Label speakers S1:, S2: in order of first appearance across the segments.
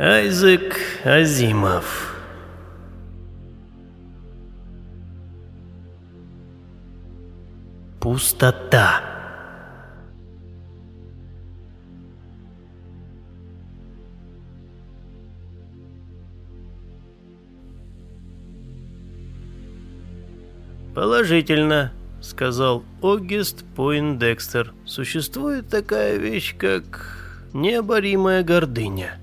S1: Айзек Азимов Пустота «Положительно», — сказал Огест Пойндекстер. «Существует такая вещь, как необоримая гордыня».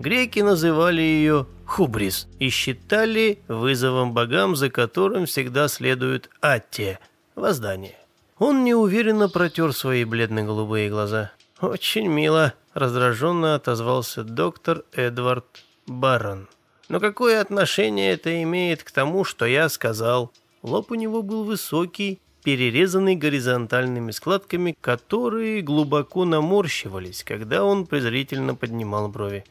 S1: Греки называли ее хубрис и считали вызовом богам, за которым всегда следует аттия – воздание. Он неуверенно протер свои бледно-голубые глаза. «Очень мило», – раздраженно отозвался доктор Эдвард Барон. «Но какое отношение это имеет к тому, что я сказал?» Лоб у него был высокий, перерезанный горизонтальными складками, которые глубоко наморщивались, когда он презрительно поднимал брови.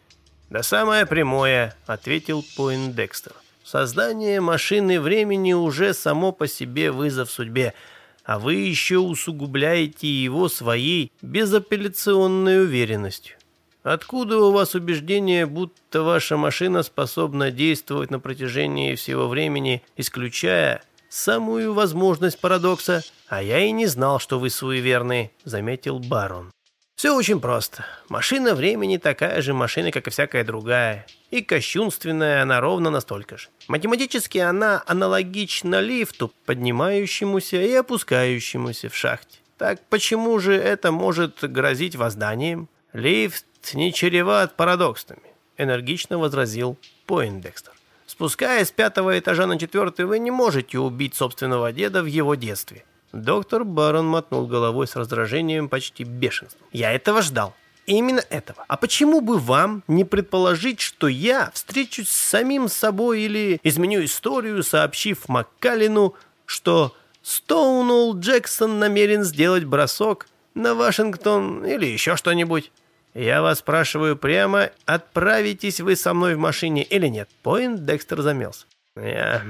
S1: «Да самое прямое», — ответил Пойндекстер. «Создание машины времени уже само по себе вызов судьбе, а вы еще усугубляете его своей безапелляционной уверенностью. Откуда у вас убеждение, будто ваша машина способна действовать на протяжении всего времени, исключая самую возможность парадокса? А я и не знал, что вы суеверны», — заметил барон. Все очень просто. Машина времени такая же машина, как и всякая другая. И кощунственная она ровно настолько же. Математически она аналогична лифту, поднимающемуся и опускающемуся в шахте. Так почему же это может грозить возданием? Лифт не чреват парадоксами, энергично возразил Поиндекстер. Спускаясь с пятого этажа на четвертый, вы не можете убить собственного деда в его детстве. Доктор Барон мотнул головой с раздражением почти бешенством. «Я этого ждал. Именно этого. А почему бы вам не предположить, что я встречусь с самим собой или изменю историю, сообщив Маккалину, что Стоунолл Джексон намерен сделать бросок на Вашингтон или еще что-нибудь? Я вас спрашиваю прямо, отправитесь вы со мной в машине или нет?» Пойнт Декстер замялся. «Я...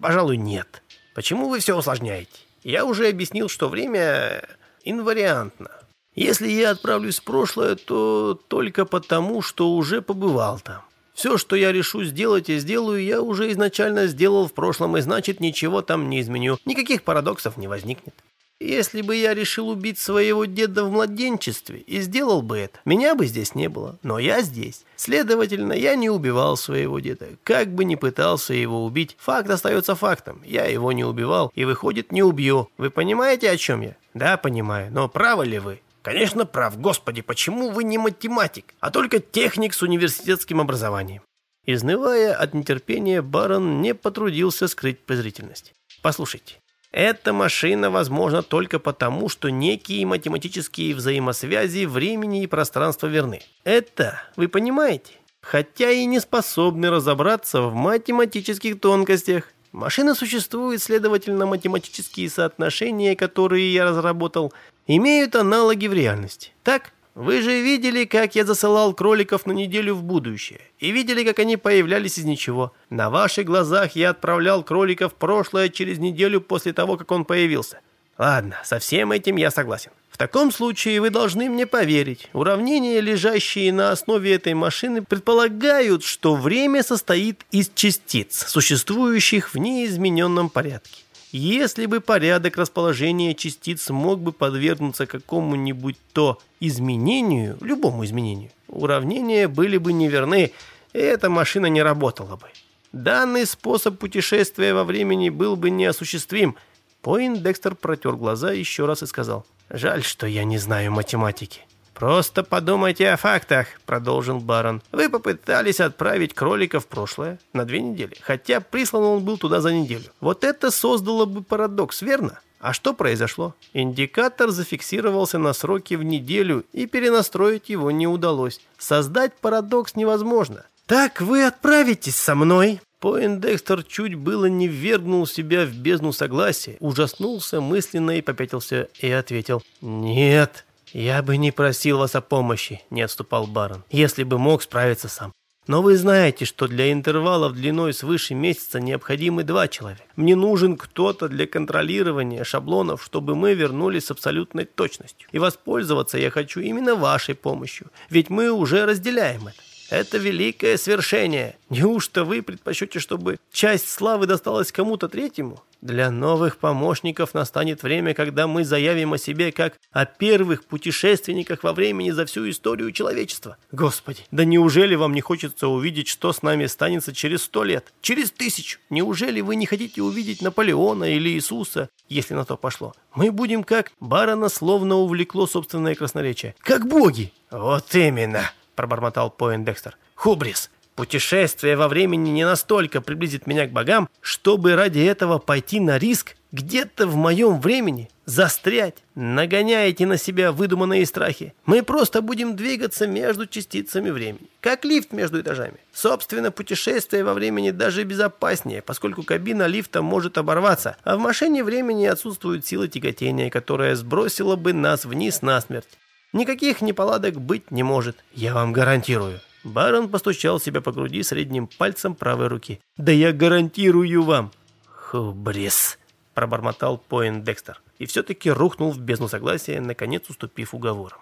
S1: пожалуй, нет». Почему вы все усложняете? Я уже объяснил, что время инвариантно. Если я отправлюсь в прошлое, то только потому, что уже побывал там. Все, что я решу сделать и сделаю, я уже изначально сделал в прошлом, и значит, ничего там не изменю. Никаких парадоксов не возникнет. Если бы я решил убить своего деда в младенчестве и сделал бы это, меня бы здесь не было, но я здесь. Следовательно, я не убивал своего деда. Как бы ни пытался его убить, факт остается фактом. Я его не убивал и, выходит, не убью. Вы понимаете, о чем я? Да, понимаю, но правы ли вы? Конечно, прав. Господи, почему вы не математик, а только техник с университетским образованием? Изнывая от нетерпения, барон не потрудился скрыть презрительность. Послушайте, эта машина возможна только потому, что некие математические взаимосвязи времени и пространства верны. Это, вы понимаете? Хотя и не способны разобраться в математических тонкостях. Машина существует, следовательно, математические соотношения, которые я разработал, имеют аналоги в реальности. Так? Вы же видели, как я засылал кроликов на неделю в будущее, и видели, как они появлялись из ничего. На ваших глазах я отправлял кроликов в прошлое через неделю после того, как он появился. Ладно, со всем этим я согласен. В таком случае вы должны мне поверить. Уравнения, лежащие на основе этой машины, предполагают, что время состоит из частиц, существующих в неизмененном порядке. Если бы порядок расположения частиц мог бы подвергнуться какому-нибудь то изменению, любому изменению, уравнения были бы неверны, и эта машина не работала бы. Данный способ путешествия во времени был бы неосуществим. Декстер протер глаза еще раз и сказал, «Жаль, что я не знаю математики». «Просто подумайте о фактах», — продолжил барон. «Вы попытались отправить кролика в прошлое на две недели, хотя прислан он был туда за неделю. Вот это создало бы парадокс, верно? А что произошло? Индикатор зафиксировался на сроке в неделю, и перенастроить его не удалось. Создать парадокс невозможно. «Так вы отправитесь со мной?» Поиндекстер чуть было не ввергнул себя в бездну согласия, ужаснулся мысленно и попятился, и ответил «Нет». «Я бы не просил вас о помощи», — не отступал барон, «если бы мог справиться сам». Но вы знаете, что для интервалов длиной свыше месяца необходимы два человека. Мне нужен кто-то для контролирования шаблонов, чтобы мы вернулись с абсолютной точностью. И воспользоваться я хочу именно вашей помощью, ведь мы уже разделяем это. Это великое свершение. Неужто вы предпочтете, чтобы часть славы досталась кому-то третьему? Для новых помощников настанет время, когда мы заявим о себе как о первых путешественниках во времени за всю историю человечества. Господи, да неужели вам не хочется увидеть, что с нами станется через сто лет, через тысячу? Неужели вы не хотите увидеть Наполеона или Иисуса, если на то пошло? Мы будем как барона словно увлекло собственное красноречие. Как боги! Вот именно! пробормотал Поиндекстер. «Хубрис, путешествие во времени не настолько приблизит меня к богам, чтобы ради этого пойти на риск где-то в моем времени застрять. Нагоняете на себя выдуманные страхи. Мы просто будем двигаться между частицами времени, как лифт между этажами. Собственно, путешествие во времени даже безопаснее, поскольку кабина лифта может оборваться, а в машине времени отсутствует сила тяготения, которая сбросила бы нас вниз насмерть. Никаких неполадок быть не может, я вам гарантирую. Барон постучал себя по груди средним пальцем правой руки. «Да я гарантирую вам!» «Хубрис!» – пробормотал Поин Декстер. И все-таки рухнул в бездну согласия, наконец уступив уговорам.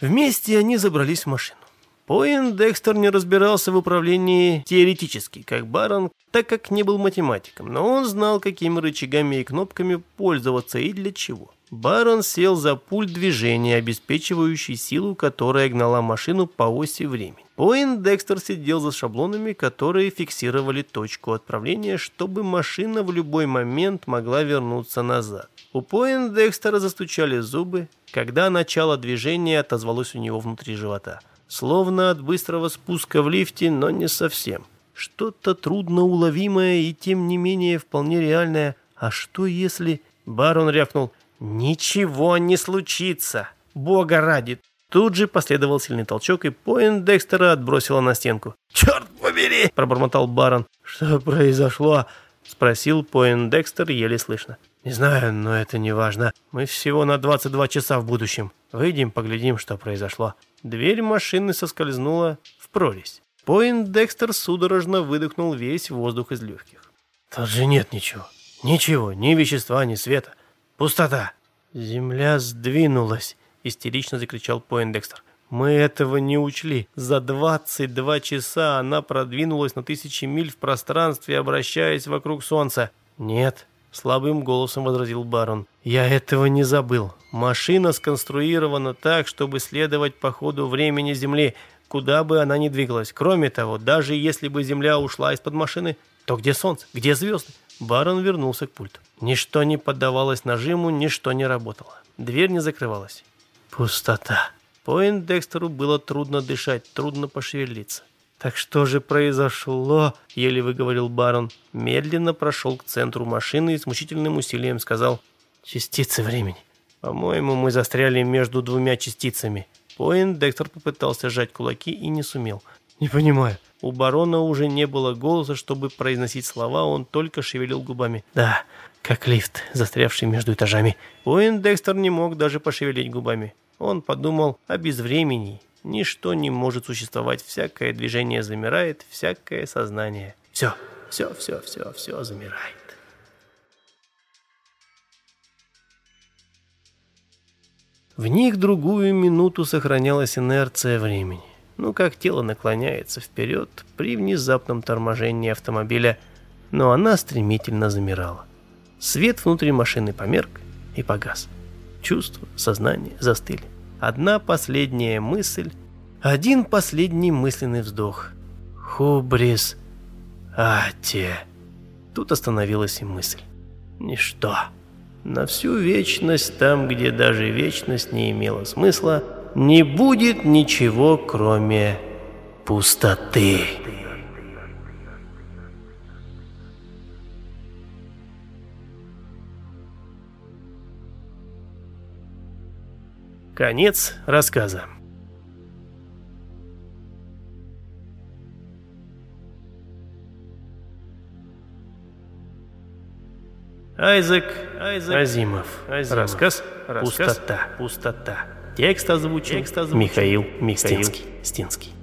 S1: Вместе они забрались в машину. Поин Декстер не разбирался в управлении теоретически, как барон, так как не был математиком, но он знал, какими рычагами и кнопками пользоваться и для чего. Барон сел за пульт движения, обеспечивающий силу, которая гнала машину по оси времени. Поин Декстер сидел за шаблонами, которые фиксировали точку отправления, чтобы машина в любой момент могла вернуться назад. У Поин Декстера застучали зубы, когда начало движения отозвалось у него внутри живота. Словно от быстрого спуска в лифте, но не совсем. Что-то трудноуловимое и тем не менее вполне реальное. А что если... Барон рявкнул. «Ничего не случится! Бога ради!» Тут же последовал сильный толчок, и поинт Декстера отбросило на стенку. «Черт побери!» – пробормотал барон. «Что произошло?» – спросил поинт Декстер еле слышно. «Не знаю, но это не важно. Мы всего на 22 часа в будущем. Выйдем, поглядим, что произошло». Дверь машины соскользнула в прорезь. Поинт Декстер судорожно выдохнул весь воздух из легких. «Тут же нет ничего. Ничего, ни вещества, ни света. Пустота!» «Земля сдвинулась!» — истерично закричал Поиндекстер. «Мы этого не учли. За 22 часа она продвинулась на тысячи миль в пространстве, обращаясь вокруг Солнца». «Нет», — слабым голосом возразил барон. «Я этого не забыл. Машина сконструирована так, чтобы следовать по ходу времени Земли, куда бы она ни двигалась. Кроме того, даже если бы Земля ушла из-под машины, то где Солнце? Где звезды? Барон вернулся к пульту. Ничто не поддавалось нажиму, ничто не работало. Дверь не закрывалась. Пустота. Поинт Декстеру было трудно дышать, трудно пошевелиться. «Так что же произошло?» — еле выговорил барон. Медленно прошел к центру машины и с мучительным усилием сказал «Частицы времени. По-моему, мы застряли между двумя частицами». Поинт Декстер попытался сжать кулаки и не сумел. «Не понимаю». У барона уже не было голоса, чтобы произносить слова, он только шевелил губами. «Да, как лифт, застрявший между этажами». Уин Декстер не мог даже пошевелить губами. Он подумал о безвремени. Ничто не может существовать, всякое движение замирает, всякое сознание. Все, все, все, все, все замирает. В них другую минуту сохранялась инерция времени ну как тело наклоняется вперед при внезапном торможении автомобиля, но она стремительно замирала. Свет внутри машины померк и погас. Чувства, сознание застыли. Одна последняя мысль, один последний мысленный вздох. Хубрис, ате. Тут остановилась и мысль. Ничто. На всю вечность, там, где даже вечность не имела смысла, не будет ничего, кроме пустоты. Конец рассказа. Айзек, Айзек Азимов. Азимов. Рассказ, Рассказ «Пустота». Пустота. Текст озвучил, Текст озвучил Михаил, Михаил Стинский. Стинский.